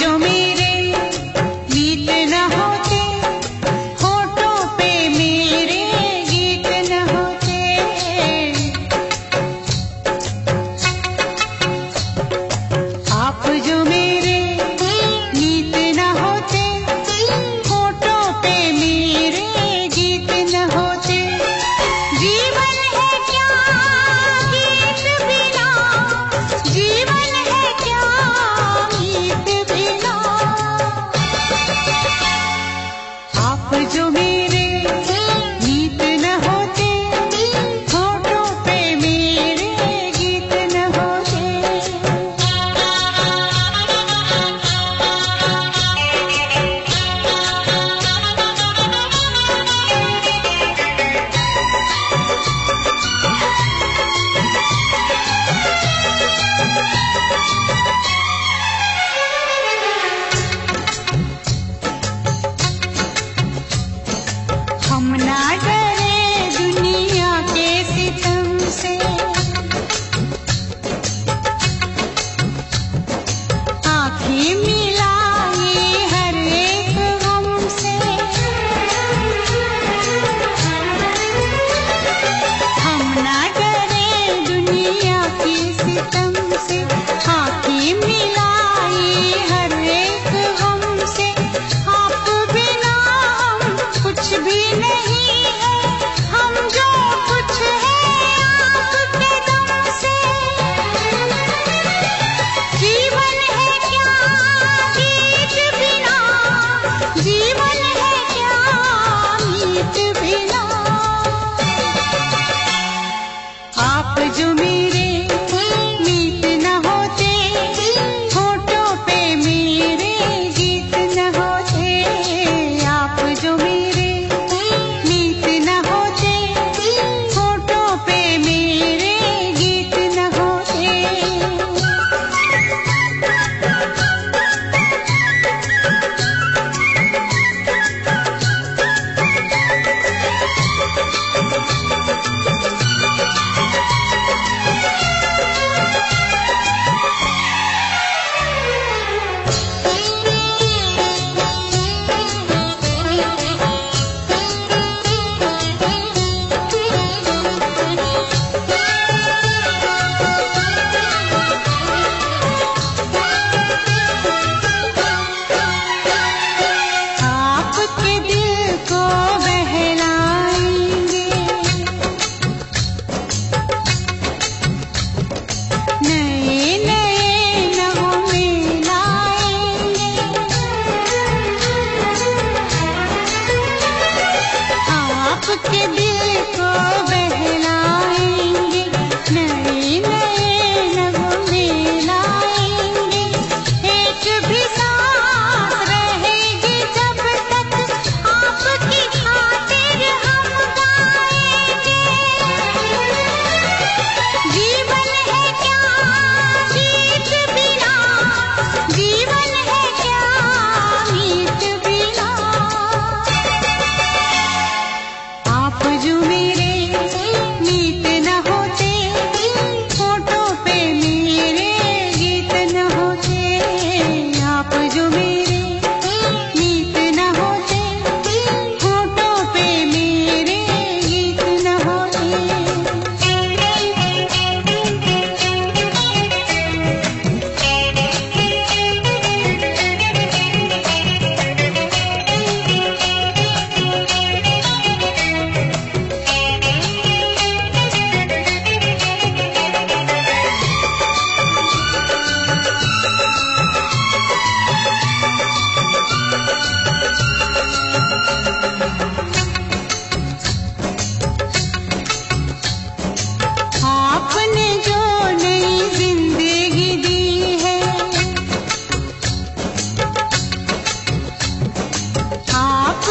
জমি জমি